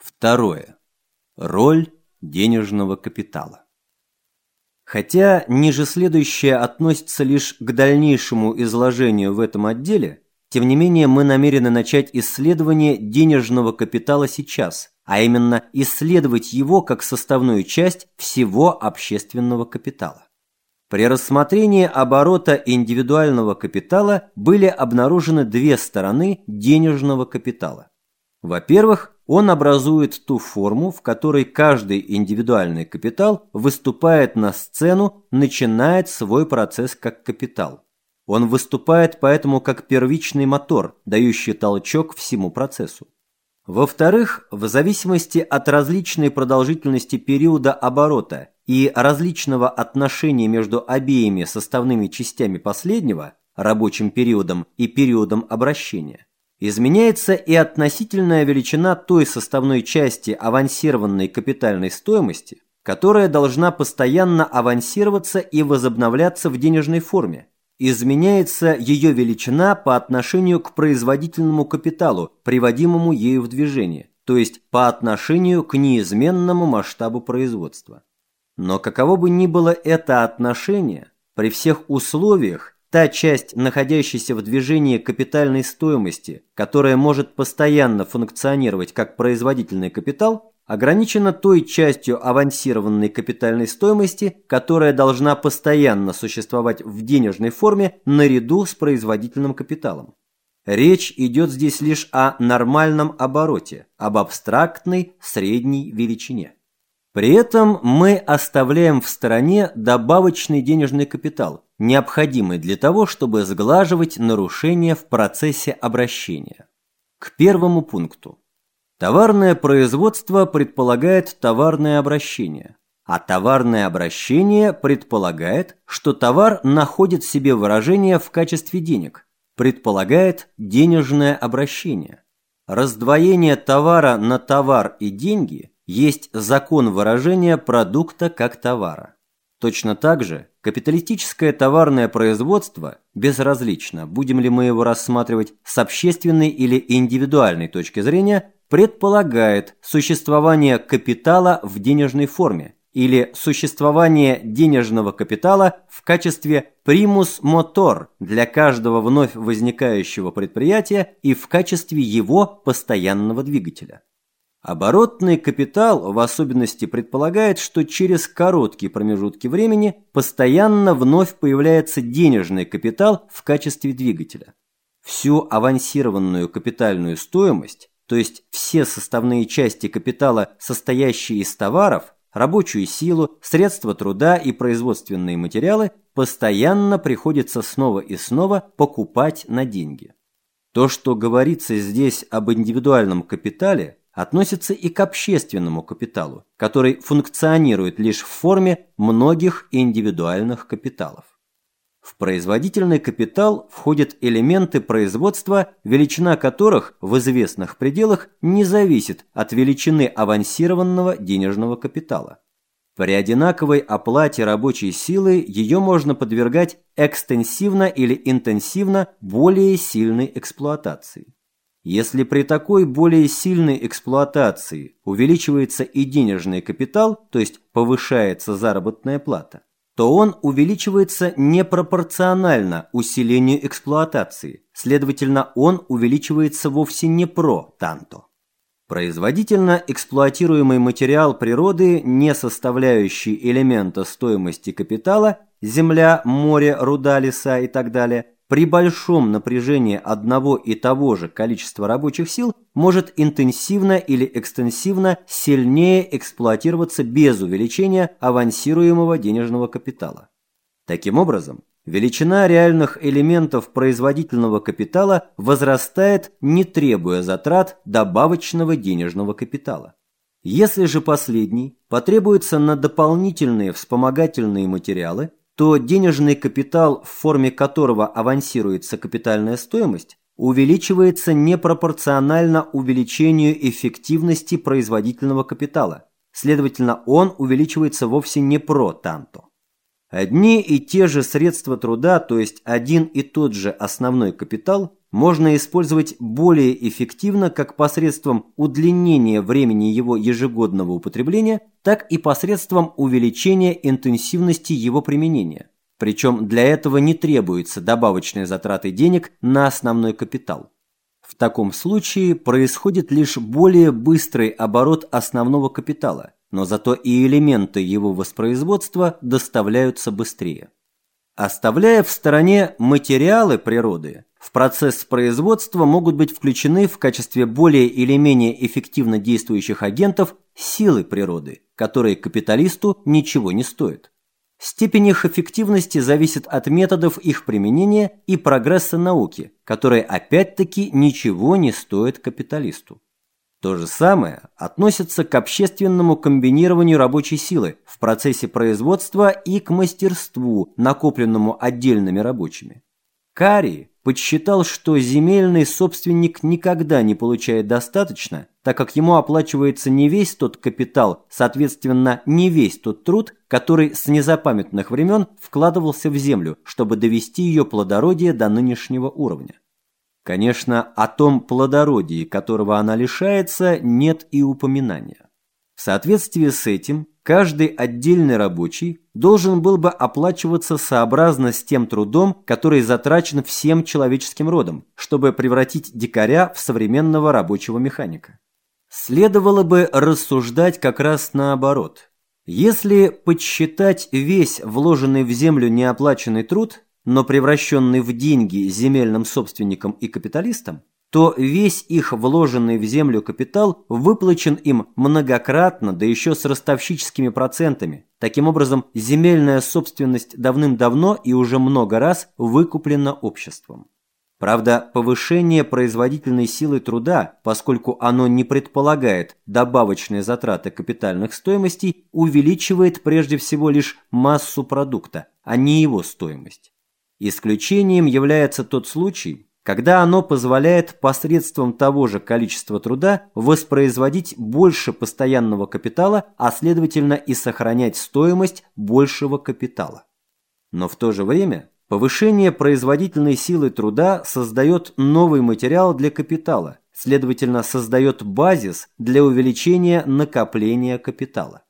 Второе. Роль денежного капитала. Хотя ниже следующее относится лишь к дальнейшему изложению в этом отделе, тем не менее мы намерены начать исследование денежного капитала сейчас, а именно исследовать его как составную часть всего общественного капитала. При рассмотрении оборота индивидуального капитала были обнаружены две стороны денежного капитала. Во-первых, он образует ту форму, в которой каждый индивидуальный капитал выступает на сцену, начинает свой процесс как капитал. Он выступает поэтому как первичный мотор, дающий толчок всему процессу. Во-вторых, в зависимости от различной продолжительности периода оборота и различного отношения между обеими составными частями последнего, рабочим периодом и периодом обращения, изменяется и относительная величина той составной части авансированной капитальной стоимости, которая должна постоянно авансироваться и возобновляться в денежной форме. Изменяется ее величина по отношению к производительному капиталу, приводимому ею в движение, то есть по отношению к неизменному масштабу производства. Но каково бы ни было это отношение, при всех условиях та часть, находящаяся в движении капитальной стоимости, которая может постоянно функционировать как производительный капитал, ограничена той частью авансированной капитальной стоимости, которая должна постоянно существовать в денежной форме наряду с производительным капиталом. Речь идет здесь лишь о нормальном обороте, об абстрактной средней величине. При этом мы оставляем в стороне добавочный денежный капитал, необходимый для того, чтобы сглаживать нарушения в процессе обращения. К первому пункту. Товарное производство предполагает товарное обращение, а товарное обращение предполагает, что товар находит себе выражение в качестве денег, предполагает денежное обращение. Раздвоение товара на товар и деньги – есть закон выражения продукта как товара. Точно так же капиталистическое товарное производство безразлично, будем ли мы его рассматривать с общественной или индивидуальной точки зрения, предполагает существование капитала в денежной форме или существование денежного капитала в качестве примус мотор для каждого вновь возникающего предприятия и в качестве его постоянного двигателя. Оборотный капитал в особенности предполагает, что через короткие промежутки времени постоянно вновь появляется денежный капитал в качестве двигателя. Всю авансированную капитальную стоимость, то есть все составные части капитала, состоящие из товаров, рабочую силу, средства труда и производственные материалы, постоянно приходится снова и снова покупать на деньги. То, что говорится здесь об индивидуальном капитале – относится и к общественному капиталу, который функционирует лишь в форме многих индивидуальных капиталов. В производительный капитал входят элементы производства, величина которых в известных пределах не зависит от величины авансированного денежного капитала. При одинаковой оплате рабочей силы ее можно подвергать экстенсивно или интенсивно более сильной эксплуатации. Если при такой более сильной эксплуатации увеличивается и денежный капитал, то есть повышается заработная плата, то он увеличивается непропорционально усилению эксплуатации, следовательно, он увеличивается вовсе не про танто. Производительно эксплуатируемый материал природы, не составляющий элемента стоимости капитала, земля, море, руда, леса и так далее – при большом напряжении одного и того же количества рабочих сил может интенсивно или экстенсивно сильнее эксплуатироваться без увеличения авансируемого денежного капитала. Таким образом, величина реальных элементов производительного капитала возрастает, не требуя затрат добавочного денежного капитала. Если же последний потребуется на дополнительные вспомогательные материалы, то денежный капитал, в форме которого авансируется капитальная стоимость, увеличивается непропорционально увеличению эффективности производительного капитала. Следовательно, он увеличивается вовсе не про танто. Одни и те же средства труда, то есть один и тот же основной капитал, можно использовать более эффективно как посредством удлинения времени его ежегодного употребления, так и посредством увеличения интенсивности его применения. Причем для этого не требуется добавочные затраты денег на основной капитал. В таком случае происходит лишь более быстрый оборот основного капитала, но зато и элементы его воспроизводства доставляются быстрее. Оставляя в стороне материалы природы, в процесс производства могут быть включены в качестве более или менее эффективно действующих агентов силы природы, которые капиталисту ничего не стоят. Степень их эффективности зависит от методов их применения и прогресса науки, которые опять-таки ничего не стоят капиталисту. То же самое относится к общественному комбинированию рабочей силы в процессе производства и к мастерству, накопленному отдельными рабочими. Кари подсчитал, что земельный собственник никогда не получает достаточно, так как ему оплачивается не весь тот капитал, соответственно, не весь тот труд, который с незапамятных времен вкладывался в землю, чтобы довести ее плодородие до нынешнего уровня. Конечно, о том плодородии, которого она лишается, нет и упоминания. В соответствии с этим, каждый отдельный рабочий должен был бы оплачиваться сообразно с тем трудом, который затрачен всем человеческим родом, чтобы превратить дикаря в современного рабочего механика. Следовало бы рассуждать как раз наоборот. Если подсчитать весь вложенный в землю неоплаченный труд, но превращенный в деньги земельным собственникам и капиталистам, то весь их вложенный в землю капитал выплачен им многократно, да еще с ростовщическими процентами. Таким образом, земельная собственность давным-давно и уже много раз выкуплена обществом. Правда, повышение производительной силы труда, поскольку оно не предполагает добавочные затраты капитальных стоимостей, увеличивает прежде всего лишь массу продукта, а не его стоимость. Исключением является тот случай, когда оно позволяет посредством того же количества труда воспроизводить больше постоянного капитала, а следовательно и сохранять стоимость большего капитала. Но в то же время повышение производительной силы труда создает новый материал для капитала, следовательно создает базис для увеличения накопления капитала.